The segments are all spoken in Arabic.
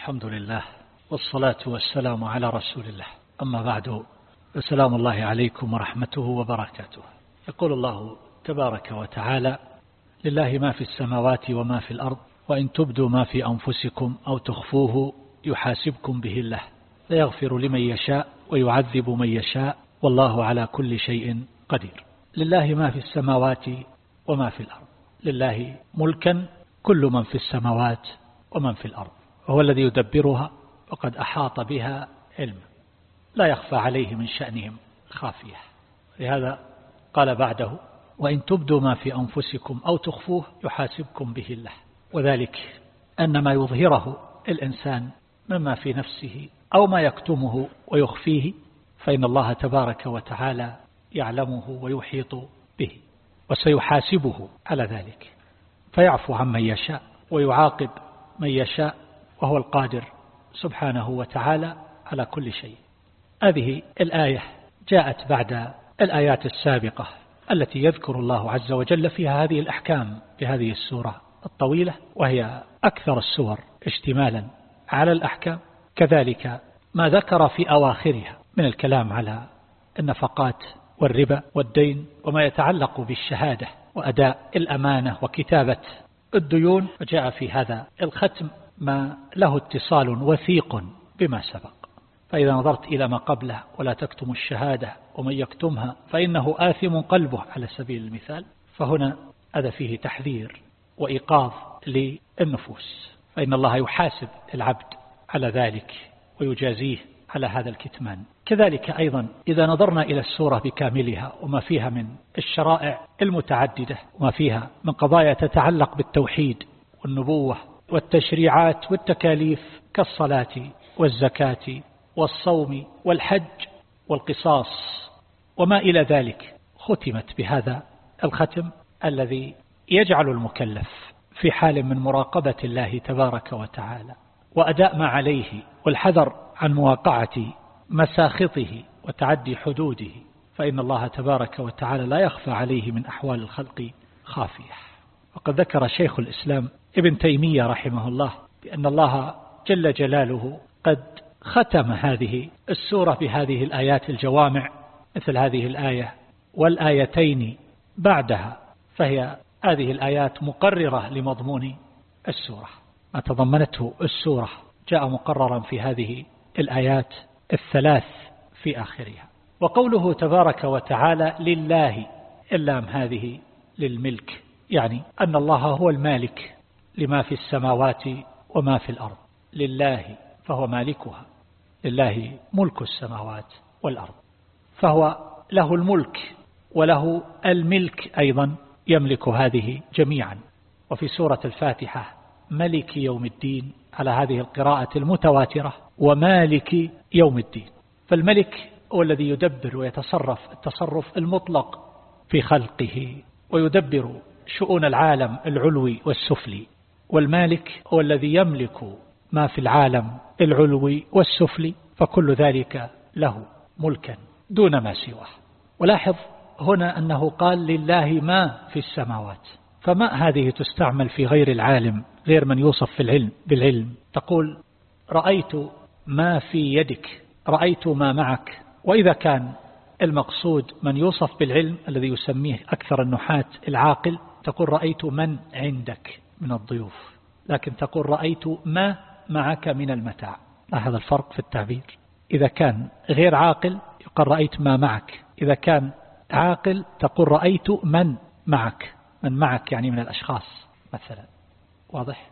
الحمد لله والصلاة والسلام على رسول الله. أما بعد فسلام الله عليكم ورحمته وبركاته. يقول الله تبارك وتعالى لله ما في السماوات وما في الأرض وإن تبدوا ما في أنفسكم أو تخفوه يحاسبكم به الله. فيغفر لمن يشاء ويعذب من يشاء والله على كل شيء قدير. لله ما في السماوات وما في الأرض. لله ملكا كل من في السماوات ومن في الأرض. وهو الذي يدبرها وقد أحاط بها علما لا يخفى عليه من شأنهم خافية. لهذا قال بعده وإن تبدوا ما في أنفسكم أو تخفوه يحاسبكم به الله. وذلك أن ما يظهره الإنسان مما في نفسه أو ما يكتمه ويخفيه فإن الله تبارك وتعالى يعلمه ويحيط به وسيحاسبه على ذلك. فيعفو عمن يشاء ويعاقب من يشاء وهو القادر سبحانه وتعالى على كل شيء. هذه الآية جاءت بعد الآيات السابقة التي يذكر الله عز وجل فيها هذه الأحكام في هذه السورة الطويلة وهي أكثر السور اشتمالا على الأحكام. كذلك ما ذكر في أواخرها من الكلام على النفقات والربا والدين وما يتعلق بالشهادة وأداء الأمانة وكتابة الديون وجاء في هذا الختم ما له اتصال وثيق بما سبق. فإذا نظرت إلى ما قبله ولا تكتم الشهادة ومن يكتمها فإنه آثم قلبه على سبيل المثال. فهنا هذا فيه تحذير وإيقاظ للنفوس. فإن الله يحاسب العبد على ذلك ويجازيه على هذا الكتمان. كذلك أيضا إذا نظرنا إلى السورة بكاملها وما فيها من الشرائع المتعددة وما فيها من قضايا تتعلق بالتوحيد والنبوة والتشريعات والتكاليف كالصلاة والزكاة والصوم والحج والقصاص وما إلى ذلك ختمت بهذا الختم الذي يجعل المكلف في حال من مراقبة الله تبارك وتعالى وأداء ما عليه والحذر عن مواقعة مساخطه وتعدي حدوده فإن الله تبارك وتعالى لا يخفى عليه من أحوال الخلق خافية. وقد ذكر شيخ الإسلام ابن تيمية رحمه الله بأن الله جل جلاله قد ختم هذه السورة بهذه الآيات الجوامع مثل هذه الآية والآيتين بعدها فهي هذه الآيات مقررة لمضمون السورة. ما تضمنته السورة جاء مقررا في هذه الآيات الثلاث في آخرها. وقوله تبارك وتعالى لله اللام هذه للملك يعني أن الله هو المالك لما في السماوات وما في الأرض لله فهو مالكها لله ملك السماوات والأرض فهو له الملك وله الملك أيضا يملك هذه جميعا. وفي سورة الفاتحة ملك يوم الدين على هذه القراءة المتواترة ومالك يوم الدين. فالملك هو الذي يدبر ويتصرف التصرف المطلق في خلقه ويدبر شؤون العالم العلوي والسفلي. والمالك هو الذي يملك ما في العالم العلوي والسفلي فكل ذلك له ملكا دون ما سواه. ولاحظ هنا أنه قال لله ما في السماوات. فما هذه تستعمل في غير العالم غير من يوصف في العلم بالعلم؟ تقول رأيت ما في يدك رأيت ما معك. وإذا كان المقصود من يوصف بالعلم الذي يسميه أكثر النحاة العاقل تقول رأيت من عندك. من الضيوف. لكن تقول رأيت ما معك من المتاع. هذا الفرق في التعبير؟ إذا كان غير عاقل يقول رأيت ما معك. إذا كان عاقل تقول رأيت من معك. من معك يعني من الأشخاص مثلا. واضح؟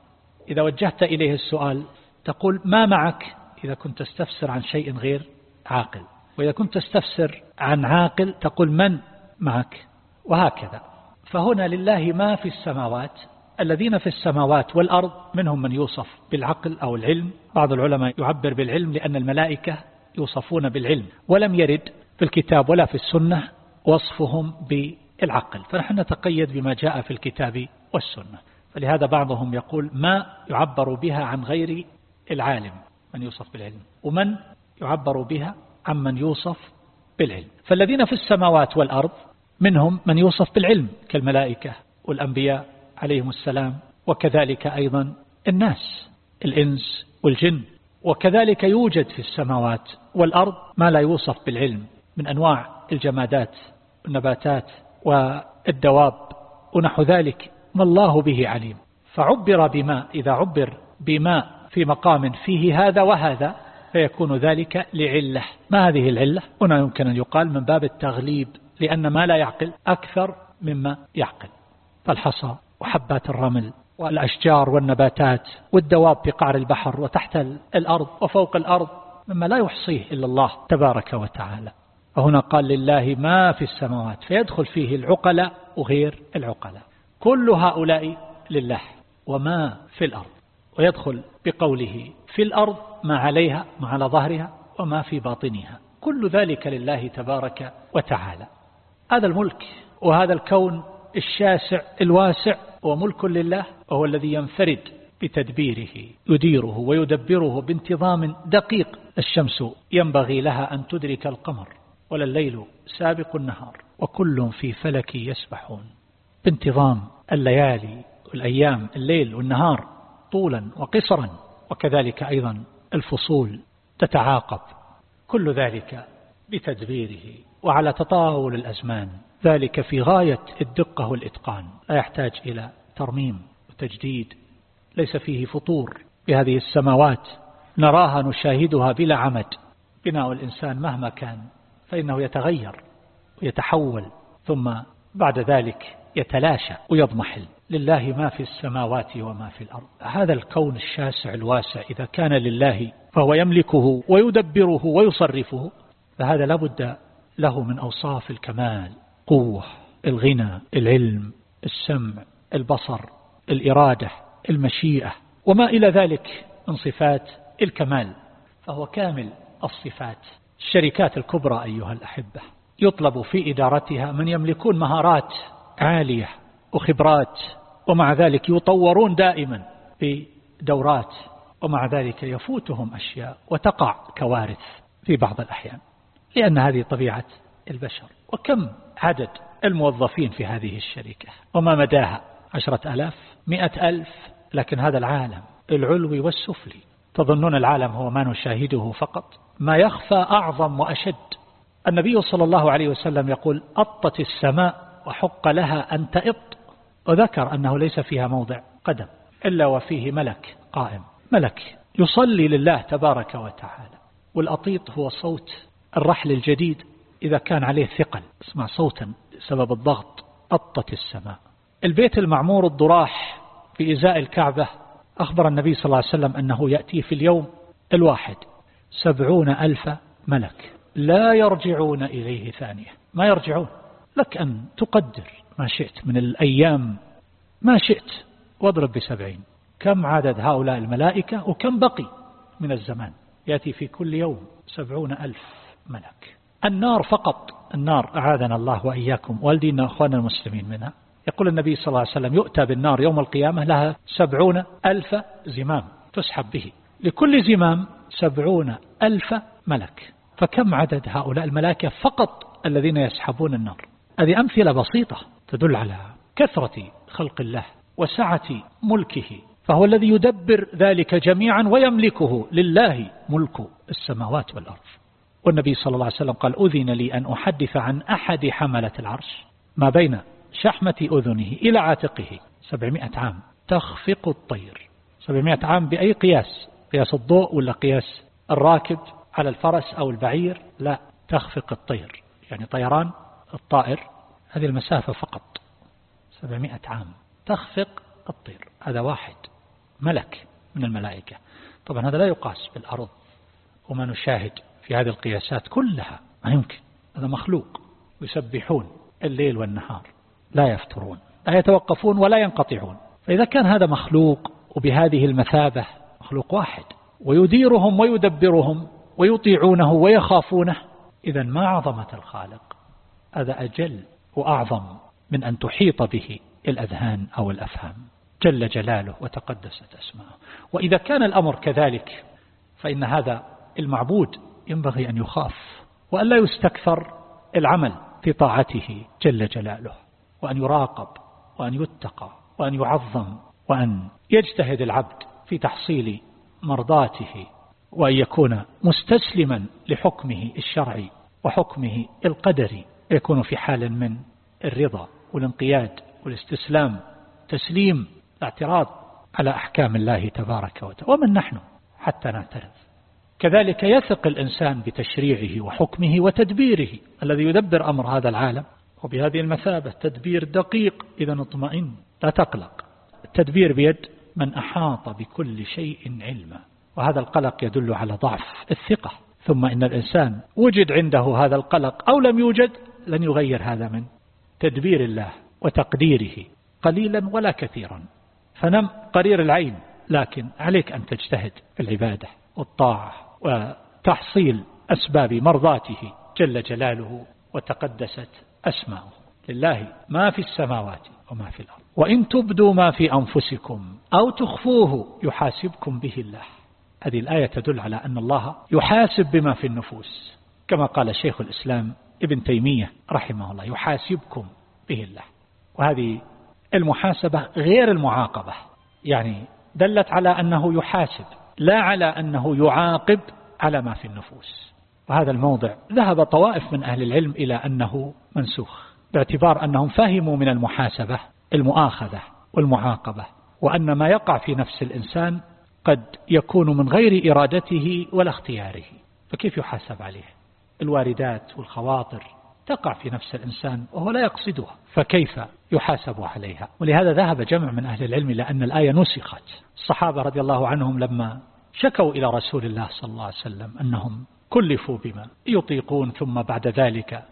إذا وجهت إليه السؤال تقول ما معك إذا كنت تستفسر عن شيء غير عاقل. وإذا كنت تستفسر عن عاقل تقول من معك. وهكذا. فهنا لله ما في السماوات الذين في السماوات والأرض منهم من يوصف بالعقل أو العلم. بعض العلماء يعبر بالعلم لأن الملائكة يوصفون بالعلم. ولم يرد في الكتاب ولا في السنة وصفهم بالعقل. فنحن نتقيد بما جاء في الكتاب والسنة. فلهذا بعضهم يقول ما يعبر بها عن غير العالم من يوصف بالعلم؟ ومن يعبر بها عن من يوصف بالعلم؟ فالذين في السماوات والأرض منهم من يوصف بالعلم كالملائكة والأنبياء عليهم السلام وكذلك أيضا الناس الإنس والجن. وكذلك يوجد في السماوات والأرض ما لا يوصف بالعلم من أنواع الجمادات والنباتات والدواب ونحو ذلك ما الله به عليم. فعبر بما إذا عبر بما في مقام فيه هذا وهذا فيكون ذلك لعلة. ما هذه العلة؟ هنا يمكن أن يقال من باب التغليب لأن ما لا يعقل أكثر مما يعقل. فالحصى وحبات الرمل والأشجار والنباتات والدواب في قعر البحر وتحت الأرض وفوق الأرض مما لا يحصيه إلا الله تبارك وتعالى. وهنا قال لله ما في السماوات فيدخل فيه العقلاء وغير العقلاء. كل هؤلاء لله وما في الأرض. ويدخل بقوله في الأرض ما عليها ما على ظهرها وما في باطنها. كل ذلك لله تبارك وتعالى. هذا الملك وهذا الكون الشاسع الواسع هو ملك لله وهو الذي ينفرد بتدبيره يديره ويدبره بانتظام دقيق. الشمس ينبغي لها أن تدرك القمر ولا الليل سابق النهار وكل في فلك يسبحون. بانتظام الليالي والأيام الليل والنهار طولا وقصرا وكذلك أيضا الفصول تتعاقب. كل ذلك بتدبيره وعلى تطاول الأزمان. ذلك في غاية الدقة والإتقان. لا يحتاج إلى ترميم وتجديد ليس فيه فطور بهذه السماوات. نراها نشاهدها بلا عمد. بناء الإنسان مهما كان فإنه يتغير ويتحول ثم بعد ذلك يتلاشى ويضمحل. لله ما في السماوات وما في الأرض. هذا الكون الشاسع الواسع إذا كان لله فهو يملكه ويدبره ويصرفه فهذا لابد له من أوصاف الكمال. قوة الغنى العلم السمع البصر الإرادة المشيئة وما إلى ذلك من صفات الكمال فهو كامل الصفات. الشركات الكبرى أيها الأحبة يطلب في إدارتها من يملكون مهارات عالية وخبرات ومع ذلك يطورون دائما في دورات ومع ذلك يفوتهم أشياء وتقع كوارث في بعض الأحيان لأن هذه طبيعة البشر وكم عدد الموظفين في هذه الشركة؟ وما مداها؟ عشرة ألاف مئة ألف لكن هذا العالم العلوي والسفلي تظنون العالم هو ما نشاهده فقط؟ ما يخفى أعظم وأشد. النبي صلى الله عليه وسلم يقول أطت السماء وحق لها أن تئط. وذكر أنه ليس فيها موضع قدم إلا وفيه ملك قائم. ملك يصلي لله تبارك وتعالى والأطيط هو صوت الرحل الجديد. إذا كان عليه ثقل اسمع صوتا بسبب الضغط أطت السماء. البيت المعمور الضراح في إزاء الكعبة أخبر النبي صلى الله عليه وسلم أنه يأتي في اليوم الواحد سبعون ألف ملك. لا يرجعون إليه ثانية. ما يرجعون؟ لك أن تقدر ما شئت من الأيام. ما شئت؟ واضرب بسبعين. كم عدد هؤلاء الملائكة وكم بقي من الزمان؟ يأتي في كل يوم سبعون ألف ملك. النار فقط. النار أعاذنا الله وإياكم. والدينا أخوانا المسلمين منها. يقول النبي صلى الله عليه وسلم يؤتى بالنار يوم القيامة لها سبعون ألف زمام تسحب به. لكل زمام سبعون ألف ملك. فكم عدد هؤلاء الملائكة فقط الذين يسحبون النار؟ هذه أمثلة بسيطة تدل على كثرة خلق الله وسعة ملكه. فهو الذي يدبر ذلك جميعا ويملكه لله ملك السماوات والأرض. والنبي صلى الله عليه وسلم قال أذن لي أن أحدث عن أحد حملة العرش ما بين شحمة أذنه إلى عاتقه. سبعمائة عام. تخفق الطير. سبعمائة عام بأي قياس؟ قياس الضوء ولا قياس الراكب على الفرس أو البعير؟ لا تخفق الطير. يعني طيران الطائر. هذه المسافة فقط. سبعمائة عام. تخفق الطير. هذا واحد. ملك من الملائكة. طبعا هذا لا يقاس بالأرض. وما نشاهد. في هذه القياسات كلها. ما يمكن. هذا مخلوق. يسبحون الليل والنهار. لا يفترون. لا يتوقفون ولا ينقطعون. فإذا كان هذا مخلوق وبهذه المثابة مخلوق واحد. ويديرهم ويدبرهم ويطيعونه ويخافونه إذا ما عظمة الخالق؟ هذا أجل وأعظم من أن تحيط به الأذهان أو الأفهام. جل جلاله وتقدست أسماءه. وإذا كان الأمر كذلك فإن هذا المعبود ينبغي أن يخاف وأن لا يستكثر العمل في طاعته جل جلاله وأن يراقب وأن يتقى وأن يعظم وأن يجتهد العبد في تحصيل مرضاته وأن يكون مستسلما لحكمه الشرعي وحكمه القدري يكون في حال من الرضا والانقياد والاستسلام تسليم الاعتراض على أحكام الله تبارك وتعالى. ومن نحن حتى نعترض. كذلك يثق الإنسان بتشريعه وحكمه وتدبيره الذي يدبر أمر هذا العالم وبهذه المثابة تدبير دقيق إذا اطمئن لا تقلق. التدبير بيد من أحاط بكل شيء علما وهذا القلق يدل على ضعف الثقة. ثم إن الإنسان وجد عنده هذا القلق أو لم يوجد لن يغير هذا من تدبير الله وتقديره قليلا ولا كثيرا. فنم قرير العين لكن عليك أن تجتهد في العبادة والطاعة. وتحصيل أسباب مرضاته جل جلاله وتقدست أسماؤه. لله ما في السماوات وما في الأرض. وإن تبدوا ما في أنفسكم أو تخفوه يحاسبكم به الله. هذه الآية تدل على أن الله يحاسب بما في النفوس. كما قال شيخ الإسلام ابن تيمية رحمه الله يحاسبكم به الله. وهذه المحاسبة غير المعاقبة. يعني دلت على أنه يحاسب. لا على أنه يعاقب على ما في النفوس. وهذا الموضع ذهب طوائف من أهل العلم إلى أنه منسوخ باعتبار أنهم فهموا من المحاسبة المؤاخذة والمعاقبة وأن ما يقع في نفس الإنسان قد يكون من غير إرادته ولا اختياره. فكيف يحاسب عليه؟ الواردات والخواطر تقع في نفس الإنسان وهو لا يقصدها. فكيف يحاسب عليها. ولهذا ذهب جمع من أهل العلم إلى أن الآية نسخت. الصحابة رضي الله عنهم لما شكوا إلى رسول الله صلى الله عليه وسلم أنهم كلفوا بما يطيقون ثم بعد ذلك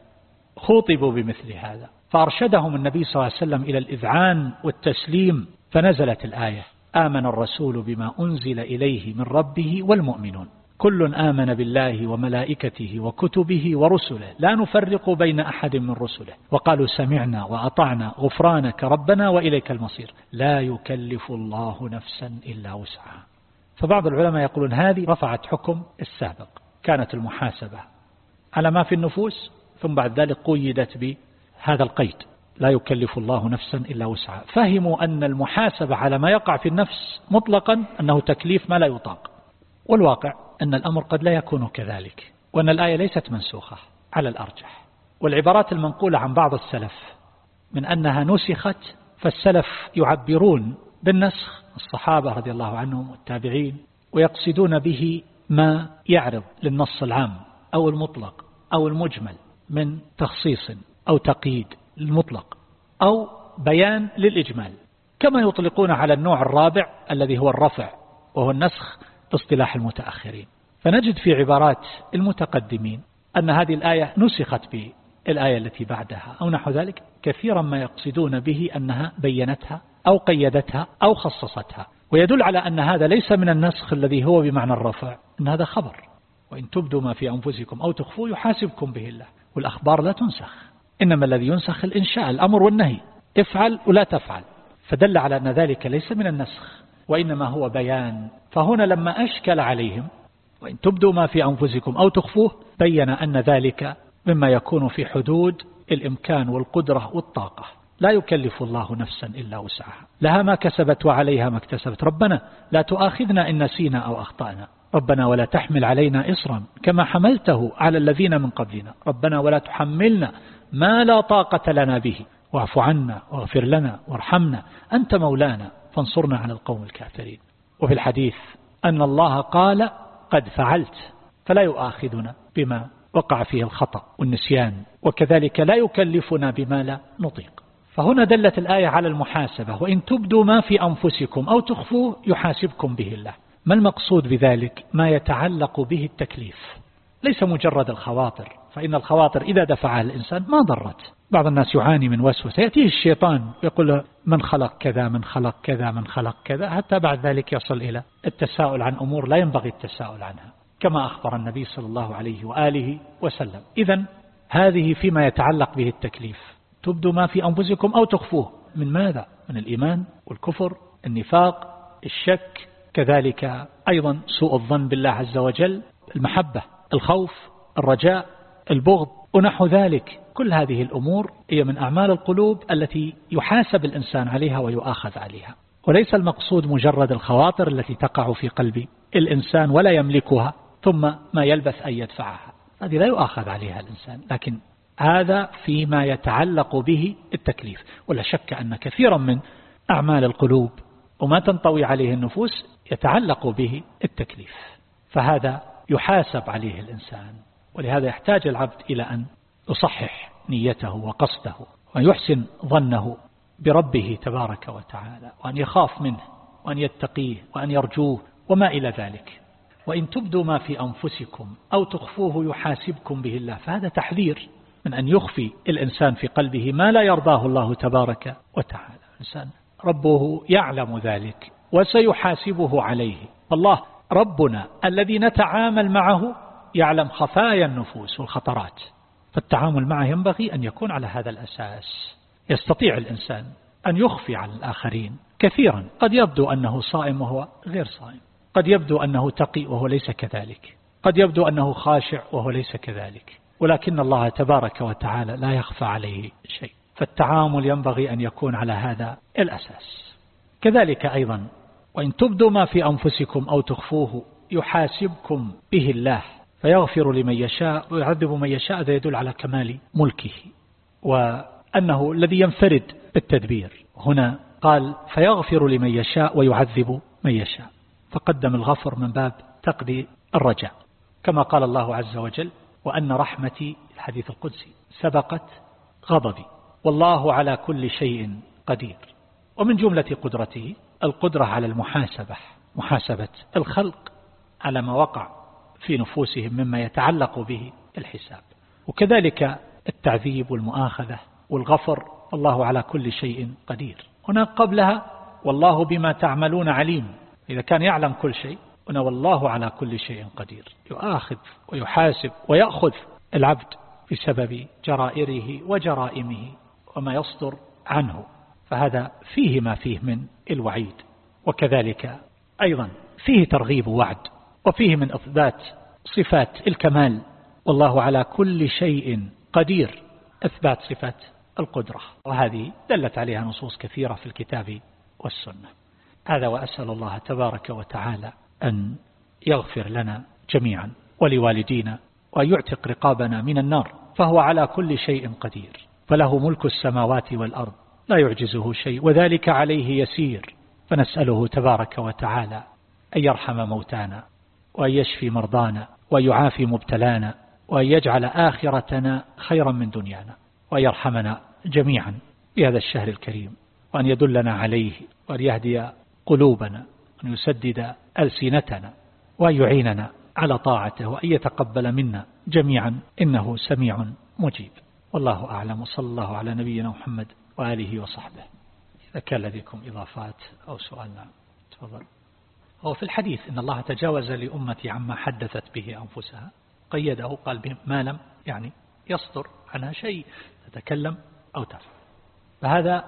خوطبوا بمثل هذا. فأرشدهم النبي صلى الله عليه وسلم إلى الإذعان والتسليم فنزلت الآية آمن الرسول بما أنزل إليه من ربه والمؤمنون. كل آمن بالله وملائكته وكتبه ورسله. لا نفرق بين أحد من رسله. وقالوا سمعنا وأطعنا غفرانك ربنا وإليك المصير. لا يكلف الله نفسا إلا وسعها. فبعض العلماء يقولون هذه رفعت حكم السابق. كانت المحاسبة على ما في النفوس ثم بعد ذلك قيدت بهذا القيد. لا يكلف الله نفسا إلا وسعها. فهموا أن المحاسبة على ما يقع في النفس مطلقا أنه تكليف ما لا يطاق. والواقع أن الأمر قد لا يكون كذلك وأن الآية ليست منسوخة على الأرجح. والعبارات المنقولة عن بعض السلف من أنها نسخت فالسلف يعبرون بالنسخ الصحابة رضي الله عنهم والتابعين ويقصدون به ما يعرض للنص العام أو المطلق أو المجمل من تخصيص أو تقييد للمطلق أو بيان للإجمال. كما يطلقون على النوع الرابع الذي هو الرفع وهو النسخ باصطلاح المتأخرين. فنجد في عبارات المتقدمين أن هذه الآية نسخت بالآية التي بعدها أو نحو ذلك كثيرا ما يقصدون به أنها بينتها أو قيدتها أو خصصتها. ويدل على أن هذا ليس من النسخ الذي هو بمعنى الرفع أن هذا خبر. وإن تبدوا ما في أنفسكم أو تخفوا يحاسبكم به الله. والأخبار لا تنسخ. إنما الذي ينسخ الإنشاء الأمر والنهي. افعل ولا تفعل. فدل على أن ذلك ليس من النسخ. وإنما هو بيان. فهنا لما أشكل عليهم وإن تبدوا ما في أنفسكم أو تخفوه بين أن ذلك مما يكون في حدود الإمكان والقدرة والطاقة. لا يكلف الله نفسا إلا وسعها. لها ما كسبت وعليها ما اكتسبت. ربنا لا تؤاخذنا إن نسينا أو أخطأنا. ربنا ولا تحمل علينا إصرا كما حملته على الذين من قبلنا. ربنا ولا تحملنا ما لا طاقة لنا به. واعف عنا واغفر لنا وارحمنا. أنت مولانا. فانصرنا على القوم الكافرين. وفي الحديث أن الله قال قد فعلت فلا يؤاخذنا بما وقع فيه الخطأ والنسيان وكذلك لا يكلفنا بما لا نطيق. فهنا دلت الآية على المحاسبة وإن تبدوا ما في أنفسكم أو تخفوه يحاسبكم به الله. ما المقصود بذلك؟ ما يتعلق به التكليف. ليس مجرد الخواطر فإن الخواطر إذا دفعها الإنسان ما ضرت. بعض الناس يعاني من وسوسة. يأتيه الشيطان يقول من خلق كذا من خلق كذا من خلق كذا حتى بعد ذلك يصل إلى التساؤل عن أمور لا ينبغي التساؤل عنها كما أخبر النبي صلى الله عليه وآله وسلم. إذا هذه فيما يتعلق به التكليف. تبدو ما في أنفسكم أو تخفوه. من ماذا؟ من الإيمان والكفر النفاق الشك. كذلك أيضا سوء الظن بالله عز وجل المحبة الخوف الرجاء البغض ونحو ذلك. كل هذه الأمور هي من أعمال القلوب التي يحاسب الإنسان عليها ويؤاخذ عليها. وليس المقصود مجرد الخواطر التي تقع في قلب الإنسان ولا يملكها ثم ما يلبث أن يدفعها. هذه لا يؤاخذ عليها الإنسان لكن هذا فيما يتعلق به التكليف. ولا شك أن كثيرا من أعمال القلوب وما تنطوي عليه النفوس يتعلق به التكليف. فهذا يحاسب عليه الإنسان. ولهذا يحتاج العبد إلى أن يصحح نيته وقصده ويحسن ظنه بربه تبارك وتعالى وأن يخاف منه وأن يتقيه وأن يرجوه وما إلى ذلك. وإن تبدوا ما في أنفسكم أو تخفوه يحاسبكم به الله فهذا تحذير من أن يخفي الإنسان في قلبه ما لا يرضاه الله تبارك وتعالى. الإنسان ربه يعلم ذلك وسيحاسبه عليه. الله ربنا الذي نتعامل معه يعلم خفايا النفوس والخطرات. فالتعامل معه ينبغي أن يكون على هذا الأساس. يستطيع الإنسان أن يخفي عن الآخرين كثيرا. قد يبدو أنه صائم وهو غير صائم. قد يبدو أنه تقي وهو ليس كذلك. قد يبدو أنه خاشع وهو ليس كذلك. ولكن الله تبارك وتعالى لا يخفى عليه شيء. فالتعامل ينبغي أن يكون على هذا الأساس. كذلك أيضا وإن تبدوا ما في أنفسكم أو تخفوه يحاسبكم به الله. فيغفر لمن يشاء ويعذب من يشاء هذا يدل على كمال ملكه وأنه الذي ينفرد بالتدبير. هنا قال فيغفر لمن يشاء ويعذب من يشاء. فقدم الغفر من باب تقضي الرجاء. كما قال الله عز وجل وأن رحمتي الحديث القدسي سبقت غضبي. والله على كل شيء قدير. ومن جملة قدرته القدرة على المحاسبة محاسبة الخلق على ما وقع. في نفوسهم مما يتعلق به الحساب. وكذلك التعذيب والمؤاخذة والغفر الله على كل شيء قدير. هنا قبلها والله بما تعملون عليم. إذا كان يعلم كل شيء هنا والله على كل شيء قدير. يؤاخذ ويحاسب ويأخذ العبد بسبب جرائره وجرائمه وما يصدر عنه. فهذا فيه ما فيه من الوعيد. وكذلك أيضا فيه ترغيب وعد. وفيه من إثبات صفات الكمال. والله على كل شيء قدير. إثبات صفات القدرة. وهذه دلت عليها نصوص كثيرة في الكتاب والسنة. هذا وأسأل الله تبارك وتعالى أن يغفر لنا جميعا ولوالدينا وأن يعتق رقابنا من النار. فهو على كل شيء قدير. فله ملك السماوات والأرض. لا يعجزه شيء. وذلك عليه يسير. فنسأله تبارك وتعالى أن يرحم موتانا. وأن يشفي مرضانا ويعافي مبتلانا وأن يجعل آخرتنا خيرا من دنيانا وأن يرحمنا جميعا بهذا الشهر الكريم وأن يدلنا عليه وأن يهدي قلوبنا وأن يسدد ألسنتنا وأن يعيننا على طاعته وأن يتقبل منا جميعا إنه سميع مجيب. والله أعلم وصلى الله على نبينا محمد وآله وصحبه. إذا كان لديكم إضافات أو سؤال نعم تفضل. هو في الحديث إن الله تجاوز لأمتي عما حدثت به أنفسها. قيده قال ما لم يعني يصدر عنها شيء تتكلم أو تفعل فهذا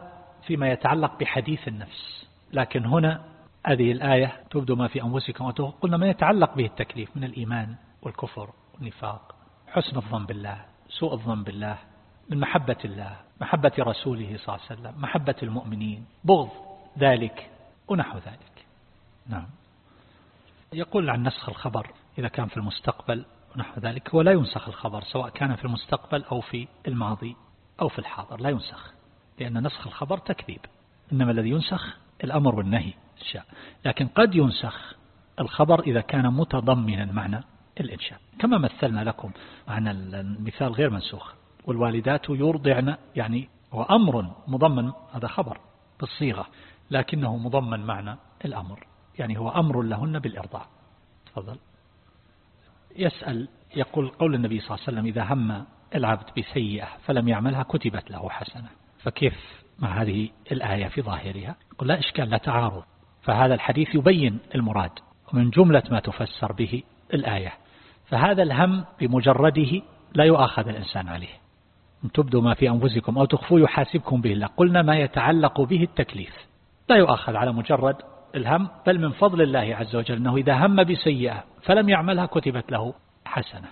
فيما يتعلق بحديث النفس. لكن هنا هذه الآية تبدو ما في أنفسكم قلنا ما يتعلق به التكليف من الإيمان والكفر والنفاق حسن الظن بالله سوء الظن بالله من محبة الله محبة رسوله صلى الله عليه وسلم محبة المؤمنين بغض ذلك ونحو ذلك. نعم. يقول عن نسخ الخبر إذا كان في المستقبل ونحو ذلك ولا ينسخ الخبر سواء كان في المستقبل أو في الماضي أو في الحاضر لا ينسخ لأن نسخ الخبر تكذيب إنما الذي ينسخ الأمر والنهي الشاء لكن قد ينسخ الخبر إذا كان متضمنا معنى الإنشاء. كما مثلنا لكم عن المثال غير منسوخ والوالدات يرضعن يعني هو أمر مضمن هذا خبر بالصيغة لكنه مضمن معنى الأمر. يعني هو أمر لهن بالإرضاع. تفضل. يسأل يقول قول النبي صلى الله عليه وسلم إذا هم العبد بسيئة فلم يعملها كتبت له حسنة. فكيف مع هذه الآية في ظاهرها؟ يقول لا إشكال لا تعارض. فهذا الحديث يبين المراد ومن جملة ما تفسر به الآية. فهذا الهم بمجرده لا يؤاخذ الإنسان عليه. إن تبدوا ما في أنفسكم أو تخفوا يحاسبكم به الله قلنا ما يتعلق به التكليف. لا يؤاخذ على مجرد الهم بل من فضل الله عز وجل أنه إذا هم بسيئة فلم يعملها كتبت له حسنة.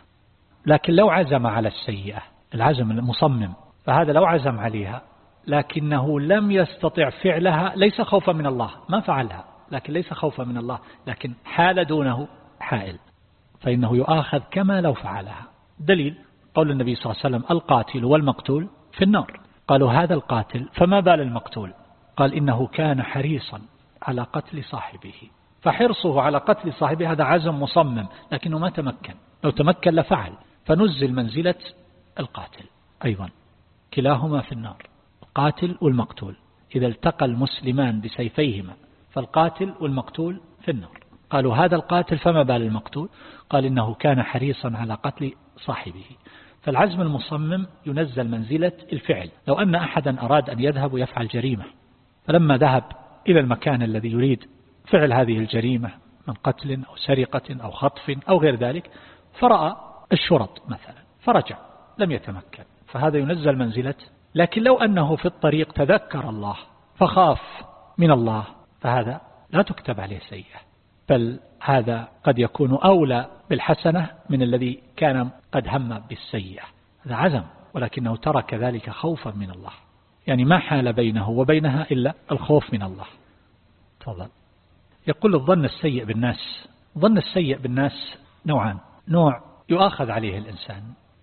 لكن لو عزم على السيئة العزم المصمم فهذا لو عزم عليها لكنه لم يستطع فعلها ليس خوفا من الله ما فعلها لكن ليس خوفا من الله لكن حال دونه حائل. فإنه يؤاخذ كما لو فعلها. دليل قول النبي صلى الله عليه وسلم القاتل والمقتول في النار. قالوا هذا القاتل فما بال المقتول؟ قال إنه كان حريصا. على قتل صاحبه. فحرصه على قتل صاحبه هذا عزم مصمم لكنه ما تمكن. لو تمكن لفعل. فنزل منزلة القاتل. أيضا. كلاهما في النار. القاتل والمقتول. إذا التقى المسلمان بسيفيهما فالقاتل والمقتول في النار. قالوا هذا القاتل فما بال المقتول؟ قال إنه كان حريصا على قتل صاحبه. فالعزم المصمم ينزل منزلة الفعل. لو أن أحدا أراد أن يذهب ويفعل جريمة فلما ذهب إلى المكان الذي يريد فعل هذه الجريمة من قتل أو سرقة أو خطف أو غير ذلك فرأى الشرط مثلا فرجع لم يتمكن. فهذا ينزل منزلة لكن لو أنه في الطريق تذكر الله فخاف من الله فهذا لا تكتب عليه سيئة. بل هذا قد يكون أولى بالحسنة من الذي كان قد هم بالسيئة. هذا عزم ولكنه ترك ذلك خوفا من الله. يعني ما حال بينه وبينها إلا الخوف من الله. تفضل. يقول الظن السيء بالناس. ظن السيء بالناس نوعان. نوع يؤاخذ عليه الإنسان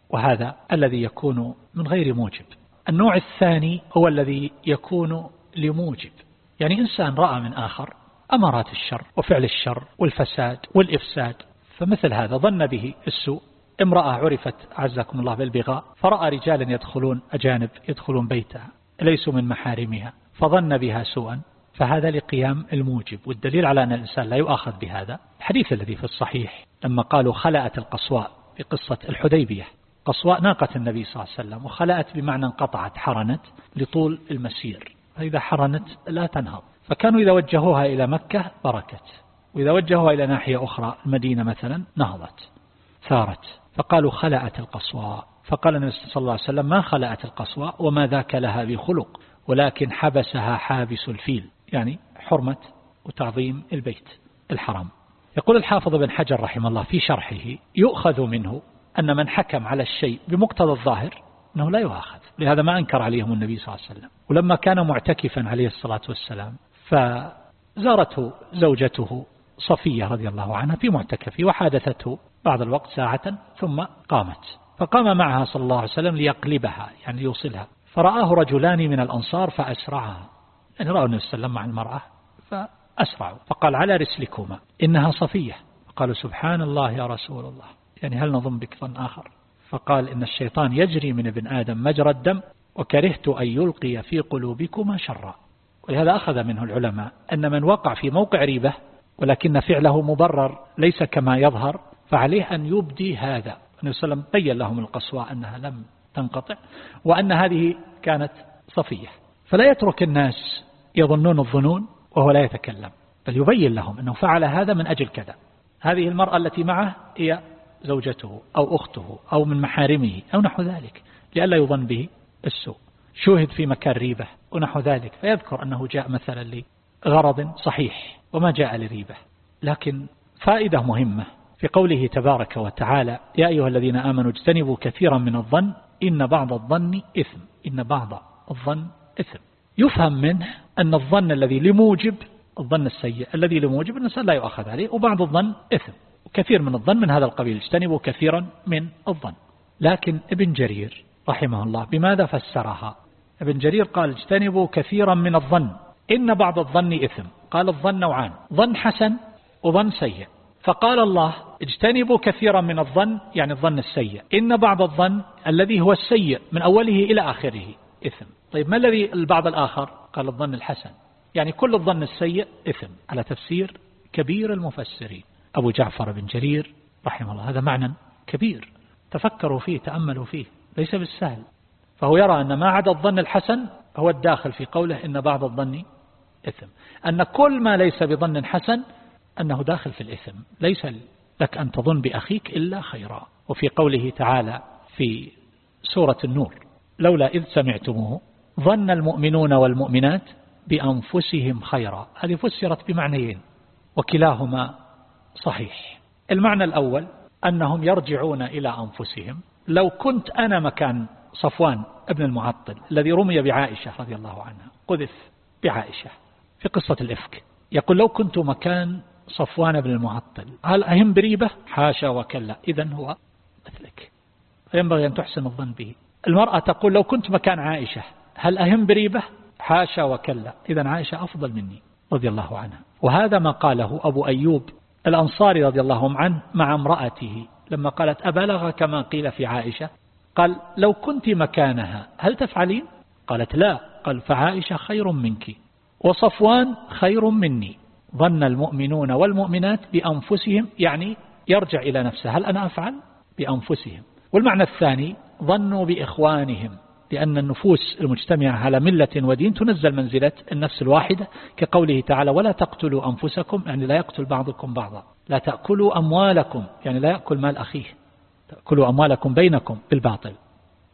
وهذا الذي يكون من غير موجب. النوع الثاني هو الذي يكون لموجب. يعني إنسان رأى من آخر أمارات الشر وفعل الشر والفساد والإفساد فمثل هذا ظن به السوء. امرأة عرفت عزكم الله بالبغاء فرأى رجالا يدخلون أجانب يدخلون بيتها ليسوا من محارمها فظن بها سوءا فهذا لقيام الموجب والدليل على أن الإنسان لا يؤاخذ بهذا. الحديث الذي في الصحيح لما قالوا خلأت القصواء في قصة الحديبية. قصواء ناقة النبي صلى الله عليه وسلم وخلأت بمعنى انقطعت حرنت لطول المسير. فإذا حرنت لا تنهض. فكانوا إذا وجهوها إلى مكة بركت وإذا وجهوها إلى ناحية أخرى المدينة مثلا نهضت ثارت فقالوا خلأت القصواء. فقال النبي صلى الله عليه وسلم ما خلأت القصواء وما ذاك لها بخلق ولكن حبسها حابس الفيل. يعني حرمة وتعظيم البيت الحرام. يقول الحافظ بن حجر رحمه الله في شرحه يؤخذ منه أن من حكم على الشيء بمقتضى الظاهر أنه لا يؤاخذ. لهذا ما أنكر عليهم النبي صلى الله عليه وسلم. ولما كان معتكفا عليه الصلاة والسلام فزارته زوجته صفية رضي الله عنها في معتكفه وحادثته بعد الوقت ساعة ثم قامت. فقام معها صلى الله عليه وسلم ليقلبها يعني يوصلها فرآه رجلان من الأنصار فأسرعها يعني رأوا النبي صلى الله عليه وسلم مع المرأة فأسرعوا. فقال على رسلكما إنها صفية. فقالوا سبحان الله يا رسول الله. يعني هل نظن بك ظن آخر؟ فقال إن الشيطان يجري من ابن آدم مجرى الدم وكرهت أن يلقي في قلوبكما شرا. ولهذا أخذ منه العلماء أن من وقع في موقع ريبة ولكن فعله مبرر ليس كما يظهر فعليه أن يبدي هذا. عليه وسلم بين لهم القصوى أنها لم تنقطع وأن هذه كانت صفية. فلا يترك الناس يظنون الظنون وهو لا يتكلم بل يبين لهم أنه فعل هذا من أجل كذا. هذه المرأة التي معه هي زوجته أو أخته أو من محارمه أو نحو ذلك لئلا يظن به السوء. شوهد في مكان ريبة ونحو ذلك فيذكر أنه جاء مثلا لغرض صحيح وما جاء لريبة. لكن فائدة مهمة في قوله تبارك وتعالى يا أيها الذين آمنوا اجتنبوا كثيرا من الظن إن بعض الظن إثم إن بعض الظن إثم. يفهم منه أن الظن الذي لموجب الظن السيء الذي لموجب الإنسان لا يؤخذ عليه وبعض الظن إثم. وكثير من الظن من هذا القبيل اجتنبوا كثيرا من الظن. لكن ابن جرير رحمه الله بماذا فسرها؟ ابن جرير قال اجتنبوا كثيرا من الظن. إن بعض الظن إثم. قال الظن نوعان ظن حسن وظن سيء. فقال الله اجتنبوا كثيرا من الظن يعني الظن السيء. إن بعض الظن الذي هو السيء من أوله إلى آخره. إثم. طيب ما الذي البعض الآخر؟ قال الظن الحسن. يعني كل الظن السيء إثم. على تفسير كبير المفسرين. أبو جعفر بن جرير رحمه الله. هذا معنى كبير. تفكروا فيه تأملوا فيه. ليس بالسهل. فهو يرى أن ما عدا الظن الحسن هو الداخل في قوله إن بعض الظن إثم. أن كل ما ليس بظن حسن أنه داخل في الإثم. ليس لك أن تظن بأخيك إلا خيرا. وفي قوله تعالى في سورة النور لولا إذ سمعتموه ظن المؤمنون والمؤمنات بأنفسهم خيرا. هذه فسرت بمعنيين وكلاهما صحيح. المعنى الأول أنهم يرجعون إلى أنفسهم. لو كنت أنا مكان صفوان ابن المعطل الذي رمي بعائشة رضي الله عنها قذف بعائشة في قصة الإفك يقول لو كنت مكان صفوان بن المعطل. هل أهم بريبة؟ حاشا وكلا. إذا هو مثلك. فينبغي أن تحسن الظن به. المرأة تقول لو كنت مكان عائشة هل أهم بريبة؟ حاشا وكلا. إذا عائشة أفضل مني رضي الله عنها. وهذا ما قاله أبو أيوب الأنصاري رضي الله عنه مع امرأته. لما قالت أبلغ كما قيل في عائشة؟ قال لو كنت مكانها هل تفعلين؟ قالت لا. قال فعائشة خير منك. وصفوان خير مني. ظن المؤمنون والمؤمنات بأنفسهم يعني يرجع إلى نفسه. هل أنا أفعل؟ بأنفسهم. والمعنى الثاني ظنوا بإخوانهم لأن النفوس المجتمعة على ملة ودين تنزل منزلة النفس الواحدة كقوله تعالى ولا تقتلوا أنفسكم يعني لا يقتل بعضكم بعضا. لا تأكلوا أموالكم يعني لا يأكل مال أخيه. تأكلوا أموالكم بينكم بالباطل.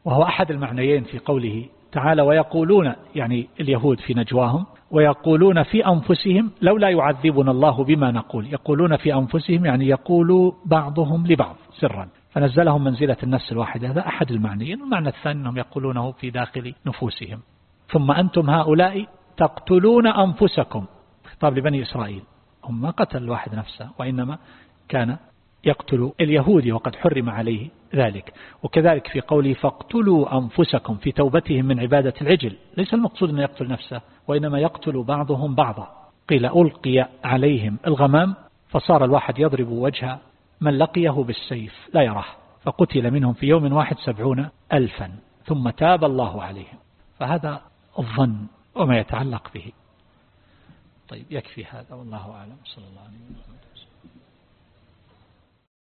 وهو أحد المعنيين في قوله تعالى ويقولون يعني اليهود في نجواهم. ويقولون في أنفسهم لولا يعذبنا الله بما نقول يقولون في أنفسهم يعني يقول بعضهم لبعض سرا. فنزلهم منزلة النفس الواحدة هذا أحد المعنيين. والمعنى الثاني أنهم يقولونه في داخل نفوسهم. ثم أنتم هؤلاء تقتلون أنفسكم. خطاب لبني إسرائيل. هم ما قتل الواحد نفسه وإنما كان يقتل اليهودي وقد حرم عليه ذلك. وكذلك في قوله فاقتلوا أنفسكم في توبتهم من عبادة العجل. ليس المقصود أن يقتل نفسه وإنما يقتل بعضهم بعضا. قيل ألقي عليهم الغمام فصار الواحد يضرب وجه من لقيه بالسيف لا يراه. فقتل منهم في يوم واحد سبعون ألفا ثم تاب الله عليهم. فهذا الظن وما يتعلق به. طيب يكفي هذا والله أعلم. صلى الله عليه وسلم.